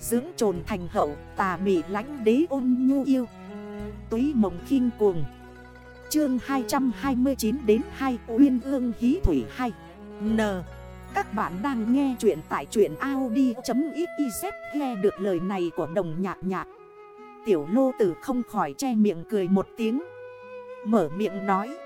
Dưỡng trồn thành hậu, tà mị lánh đế ôn nhu yêu. Túy mộng khinh cuồng. Chương 229 đến 2 Uyên ương hí thủy 2 N. Các bạn đang nghe chuyện tại chuyện Audi.xyz Nghe được lời này của đồng nhạc nhạc. Tiểu lô tử không khỏi che miệng cười một tiếng. Mở miệng nói,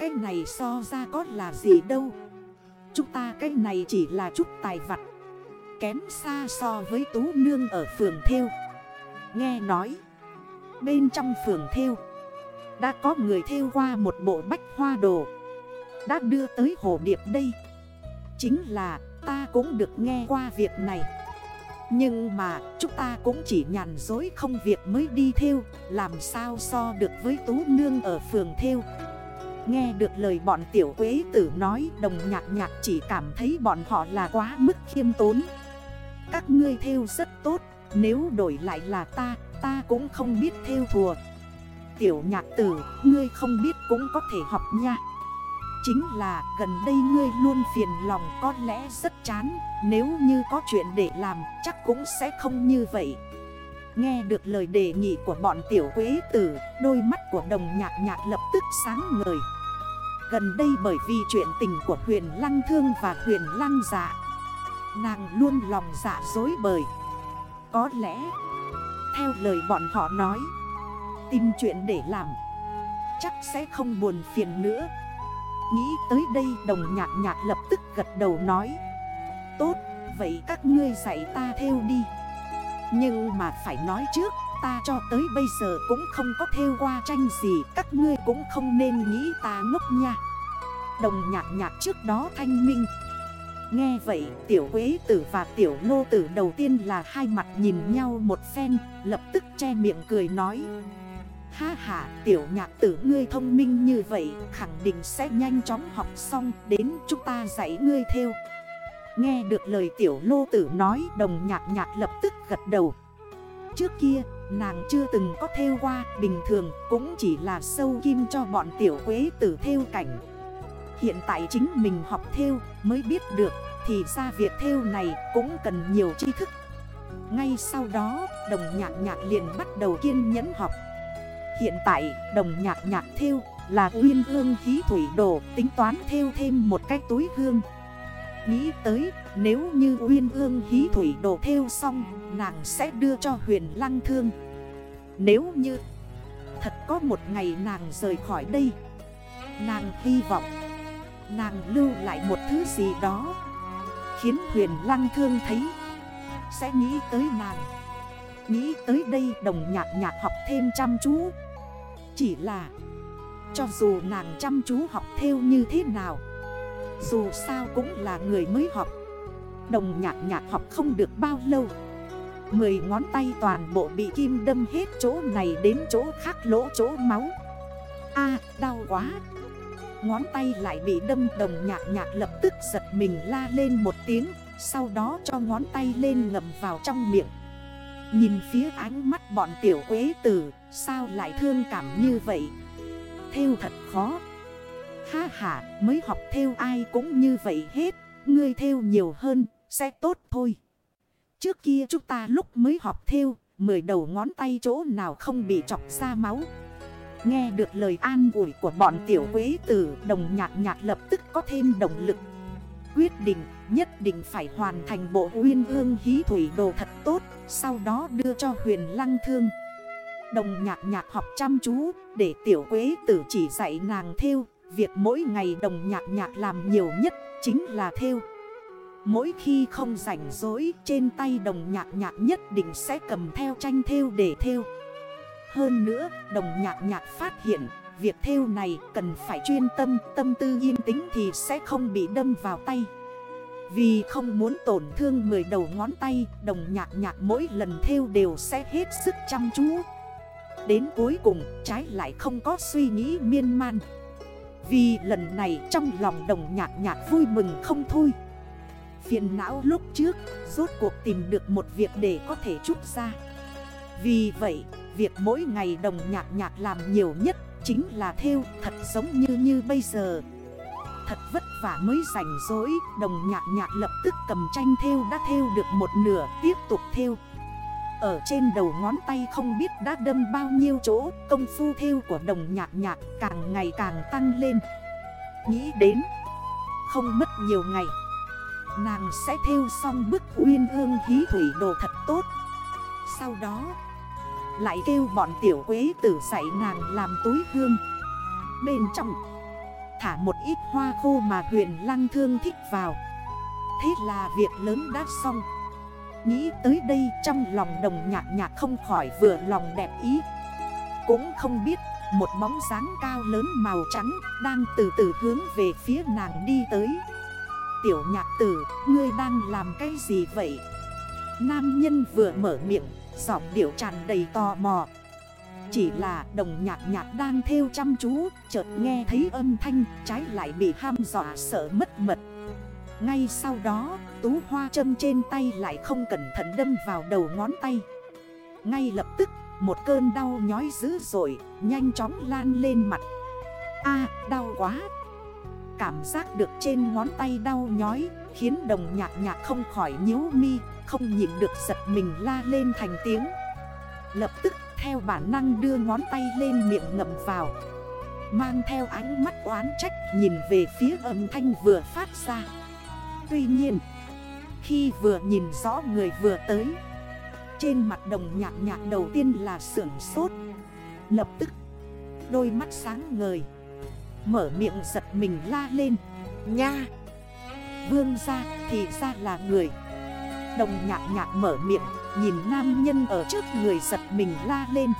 Cái này so ra có là gì đâu? Chúng ta cái này chỉ là chút tài vặt Kém xa so với tú nương ở phường theo Nghe nói, Bên trong phường theo Đã có người theo qua một bộ bách hoa đồ, Đã đưa tới hồ điệp đây. Chính là ta cũng được nghe qua việc này. Nhưng mà chúng ta cũng chỉ nhàn dối không việc mới đi theo Làm sao so được với tú nương ở phường theo Nghe được lời bọn tiểu quế tử nói, Đồng nhạc nhạc chỉ cảm thấy bọn họ là quá mức khiêm tốn. Các ngươi theo rất tốt, Nếu đổi lại là ta Ta cũng không biết theo thùa. Tiểu nhạc tử, Ngươi không biết cũng có thể học nha. Chính là gần đây ngươi luôn phiền lòng có lẽ rất chán, Nếu như có chuyện để làm chắc cũng sẽ không như vậy. Nghe được lời đề nghị của bọn tiểu quế tử, Đôi mắt của đồng nhạc nhạc lập tức sáng ngời. Gần đây bởi vì chuyện tình của huyền lăng thương và huyền lăng dạ Nàng luôn lòng dạ dối bời. Có lẽ Theo lời bọn họ nói Tìm chuyện để làm Chắc sẽ không buồn phiền nữa. Nghĩ tới đây đồng nhạc nhạc lập tức gật đầu nói Tốt, vậy các ngươi dạy ta theo đi. Nhưng mà phải nói trước Ta cho tới bây giờ cũng không có theo qua tranh gì Các ngươi cũng không nên nghĩ ta ngốc nha. Đồng nhạc nhạc trước đó thanh minh Nghe vậy, tiểu quế tử và tiểu lô tử đầu tiên là hai mặt nhìn nhau một phen, Lập tức che miệng cười nói. Ha ha, tiểu nhạc tử ngươi thông minh như vậy, Khẳng định sẽ nhanh chóng học xong, Đến chúng ta dạy ngươi theo. Nghe được lời tiểu lô tử nói, Đồng nhạc nhạc lập tức gật đầu. Trước kia, nàng chưa từng có theo qua, Bình thường cũng chỉ là sâu kim cho bọn tiểu quế tử theo cảnh. Hiện tại chính mình học theo mới biết được, Thì ra việc theo này cũng cần nhiều tri thức. Ngay sau đó, đồng nhạc nhạc liền bắt đầu kiên nhẫn học. Hiện tại, đồng nhạc nhạc theo là uyên hương khí thủy đồ, Tính toán theo thêm một cái túi hương Nghĩ tới, nếu như uyên hương khí thủy đồ theo xong, Nàng sẽ đưa cho huyền lăng thương. Nếu như thật có một ngày nàng rời khỏi đây, Nàng hy vọng Nàng lưu lại một thứ gì đó. Khiến huyền lăng thương thấy. Sẽ nghĩ tới nàng. Nghĩ tới đây đồng nhạc nhạc học thêm chăm chú. Chỉ là, Cho dù nàng chăm chú học theo như thế nào, Dù sao cũng là người mới học. Đồng nhạc nhạc học không được bao lâu. Mười ngón tay toàn bộ bị kim đâm hết chỗ này đến chỗ khác lỗ chỗ máu. A, đau quá. Ngón tay lại bị đâm, đồng nhạc nhạc lập tức giật mình la lên một tiếng, Sau đó cho ngón tay lên ngầm vào trong miệng. Nhìn phía ánh mắt bọn tiểu quế tử, Sao lại thương cảm như vậy? Theo thật khó. Ha ha, mới học theo ai cũng như vậy hết, Ngươi theo nhiều hơn, sẽ tốt thôi. Trước kia chúng ta lúc mới học theo Mười đầu ngón tay chỗ nào không bị chọc ra máu. Nghe được lời an ủi của bọn tiểu quế tử, Đồng nhạc nhạc lập tức có thêm động lực. Quyết định, nhất định phải hoàn thành bộ uyên ương hí thủy đồ thật tốt, Sau đó đưa cho huyền lăng thương. Đồng nhạc nhạc học chăm chú, Để tiểu quế tử chỉ dạy nàng theo. Việc mỗi ngày đồng nhạc nhạc làm nhiều nhất chính là theo. Mỗi khi không rảnh rỗi, trên tay đồng nhạc nhạc nhất định sẽ cầm theo tranh theo để theo hơn nữa, đồng nhạc nhạc phát hiện Việc theo này cần phải chuyên tâm Tâm tư yên tĩnh thì sẽ không bị đâm vào tay. Vì không muốn tổn thương 10 đầu ngón tay Đồng nhạc nhạc mỗi lần theo đều sẽ hết sức chăm chú. Đến cuối cùng trái lại không có suy nghĩ miên man. Vì lần này trong lòng đồng nhạc nhạc vui mừng không thôi. Phiền não lúc trước rốt cuộc tìm được một việc để có thể chút ra. Vì vậy Việc mỗi ngày đồng nhạc nhạc làm nhiều nhất chính là theo thật giống như như bây giờ. Thật vất vả mới rảnh rỗi, Đồng nhạc nhạc lập tức cầm tranh theo đã theo được một nửa, Tiếp tục theo. Ở trên đầu ngón tay không biết đã đâm bao nhiêu chỗ, Công phu theo của đồng nhạc nhạc càng ngày càng tăng lên. Nghĩ đến, Không mất nhiều ngày, Nàng sẽ theo xong bức uyên ương hí thủy đồ thật tốt. Sau đó lại kêu bọn tiểu quế tử dạy nàng làm túi hương. Bên trong Thả một ít hoa khô mà huyền lăng thương thích vào. Thế là việc lớn đã xong. Nghĩ tới đây trong lòng đồng nhạc nhạc không khỏi vừa lòng đẹp ý. Cũng không biết một bóng dáng cao lớn màu trắng Đang từ từ hướng về phía nàng đi tới. Tiểu nhạc tử, ngươi đang làm cái gì vậy? Nam nhân vừa mở miệng, giọng điệu tràn đầy tò mò. Chỉ là đồng nhạc nhạc đang theo chăm chú Chợt nghe thấy âm thanh trái lại bị ham dọa sợ mất mật. Ngay sau đó, tú hoa châm trên tay lại không cẩn thận đâm vào đầu ngón tay. Ngay lập tức, một cơn đau nhói dữ dội, nhanh chóng lan lên mặt. A đau quá. Cảm giác được trên ngón tay đau nhói Khiến đồng nhạc nhạc không khỏi nhíu mi. Không nhịn được giật mình la lên thành tiếng. Lập tức, theo bản năng đưa ngón tay lên miệng ngậm vào. Mang theo ánh mắt oán trách, nhìn về phía âm thanh vừa phát ra. Tuy nhiên, Khi vừa nhìn rõ người vừa tới, Trên mặt đồng nhạc nhạc đầu tiên là sưởng sốt. Lập tức, Đôi mắt sáng ngời, Mở miệng giật mình la lên. Nha! Vương ra thì ra là người. Đồng nhạc nhạc mở miệng, Nhìn nam nhân ở trước người giật mình la lên.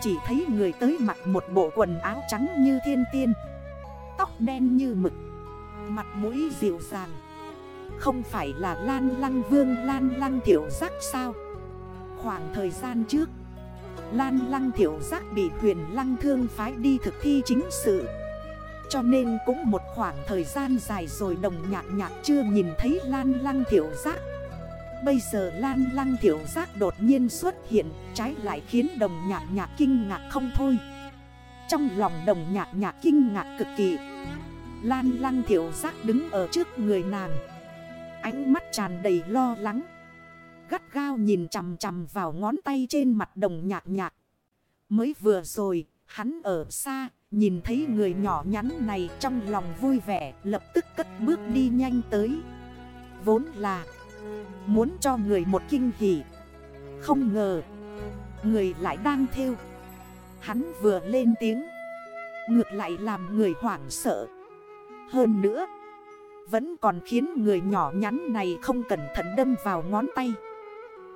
Chỉ thấy người tới mặc một bộ quần áo trắng như thiên tiên, Tóc đen như mực, Mặt mũi dịu dàng. Không phải là Lan Lăng Vương, Lan Lăng Thiểu Giác sao? Khoảng thời gian trước, Lan Lăng Thiểu Giác bị huyền Lăng Thương phái đi thực thi chính sự. Cho nên cũng một khoảng thời gian dài rồi đồng nhạc nhạc chưa nhìn thấy lan lăng thiểu giác. Bây giờ lan lăng thiểu giác đột nhiên xuất hiện, Trái lại khiến đồng nhạc nhạc kinh ngạc không thôi. Trong lòng đồng nhạc nhạc kinh ngạc cực kỳ. Lan lăng thiểu giác đứng ở trước người nàng. Ánh mắt tràn đầy lo lắng. Gắt gao nhìn chằm chằm vào ngón tay trên mặt đồng nhạc nhạc. Mới vừa rồi, hắn ở xa, Nhìn thấy người nhỏ nhắn này trong lòng vui vẻ, Lập tức cất bước đi nhanh tới. Vốn là Muốn cho người một kinh hỉ. Không ngờ, Người lại đang theo. Hắn vừa lên tiếng. Ngược lại làm người hoảng sợ. Hơn nữa, Vẫn còn khiến người nhỏ nhắn này không cẩn thận đâm vào ngón tay.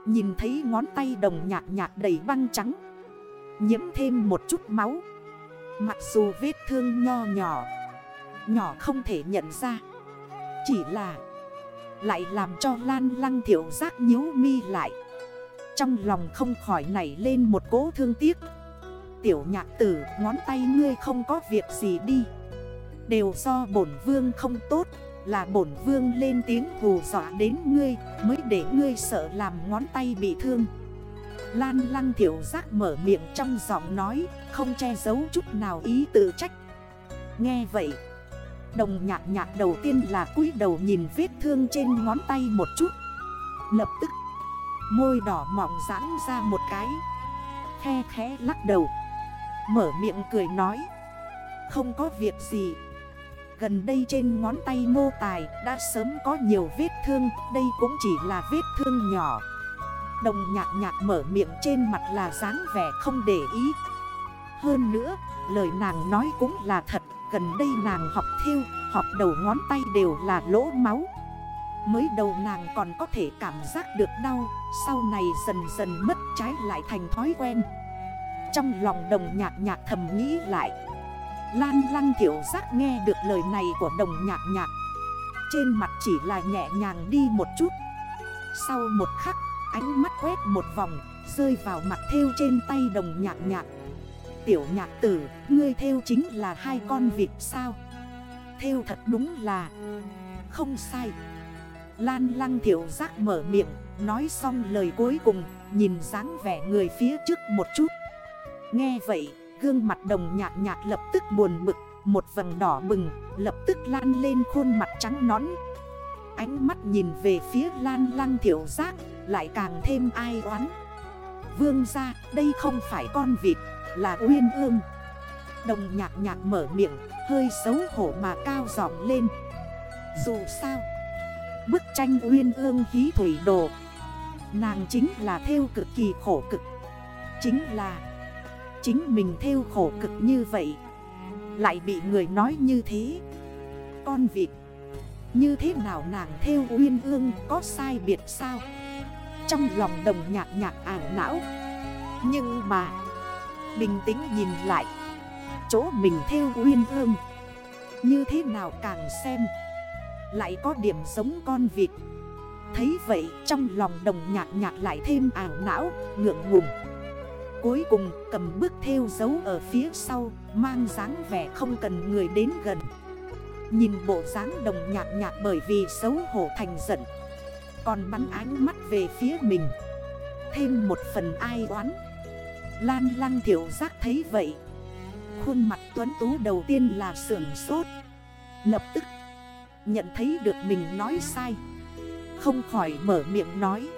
Nhìn thấy ngón tay đồng nhạc nhạc đầy băng trắng. Nhiễm thêm một chút máu. Mặc dù vết thương nho nhỏ Nhỏ không thể nhận ra. Chỉ là lại làm cho Lan Lăng thiểu giác nhíu mi lại. Trong lòng không khỏi nảy lên một cố thương tiếc. Tiểu nhạc tử, ngón tay ngươi không có việc gì đi. Đều do bổn vương không tốt, Là bổn vương lên tiếng hù dọa đến ngươi, Mới để ngươi sợ làm ngón tay bị thương. Lan lăng thiểu giác mở miệng trong giọng nói, Không che giấu chút nào ý tự trách. Nghe vậy Đồng nhạc nhạc đầu tiên là cúi đầu nhìn vết thương trên ngón tay một chút. Lập tức Môi đỏ mỏng giãn ra một cái. Khe khẽ lắc đầu Mở miệng cười nói Không có việc gì. Gần đây trên ngón tay mô tài đã sớm có nhiều vết thương Đây cũng chỉ là vết thương nhỏ. Đồng nhạc nhạc mở miệng trên mặt là dáng vẻ không để ý. Hơn nữa, lời nàng nói cũng là thật. Gần đây nàng học thiêu, học đầu ngón tay đều là lỗ máu. Mới đầu nàng còn có thể cảm giác được đau Sau này dần dần mất trái lại thành thói quen. Trong lòng đồng nhạc nhạc thầm nghĩ lại. Lan lăng thiểu giác nghe được lời này của đồng nhạc nhạc. Trên mặt chỉ là nhẹ nhàng đi một chút. Sau một khắc Ánh mắt quét một vòng Rơi vào mặt theo trên tay đồng nhạc nhạc. Tiểu nhạc tử, Ngươi theo chính là hai con vịt sao? Theo thật đúng là Không sai. Lan lăng thiểu giác mở miệng, Nói xong lời cuối cùng, Nhìn dáng vẻ người phía trước một chút. Nghe vậy, Gương mặt đồng nhạc nhạc lập tức buồn bực, Một vầng đỏ bừng, lập tức lan lên khuôn mặt trắng nõn. Ánh mắt nhìn về phía lan lăng thiểu giác, Lại càng thêm ai oán. Vương ra đây không phải con vịt. Là uyên ương. Đồng nhạc nhạc mở miệng, Hơi xấu hổ mà cao giọng lên. Dù sao, Bức tranh uyên ương hí thủy đồ, Nàng chính là theo cực kỳ khổ cực. Chính là, Chính mình theo khổ cực như vậy, Lại bị người nói như thế. Con vịt, Như thế nào nàng theo uyên ương có sai biệt sao? Trong lòng đồng nhạc nhạc ảo não, Nhưng mà Bình tĩnh nhìn lại. Chỗ mình theo uyên ương Như thế nào càng xem Lại có điểm giống con vịt. Thấy vậy trong lòng đồng nhạc nhạc lại thêm ảo não, ngượng ngùng. Cuối cùng cầm bước theo dấu ở phía sau Mang dáng vẻ không cần người đến gần. Nhìn bộ dáng đồng nhạc nhạc bởi vì xấu hổ thành giận Còn bắn ánh mắt về phía mình. Thêm một phần ai oán. Lan lăng thiểu giác thấy vậy. Khuôn mặt tuấn tú đầu tiên là sưởng sốt. Lập tức, nhận thấy được mình nói sai. Không khỏi mở miệng nói.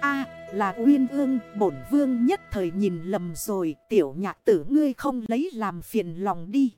A, là uyên ương, bổn vương nhất thời nhìn lầm rồi. Tiểu nhạc tử ngươi không lấy làm phiền lòng đi.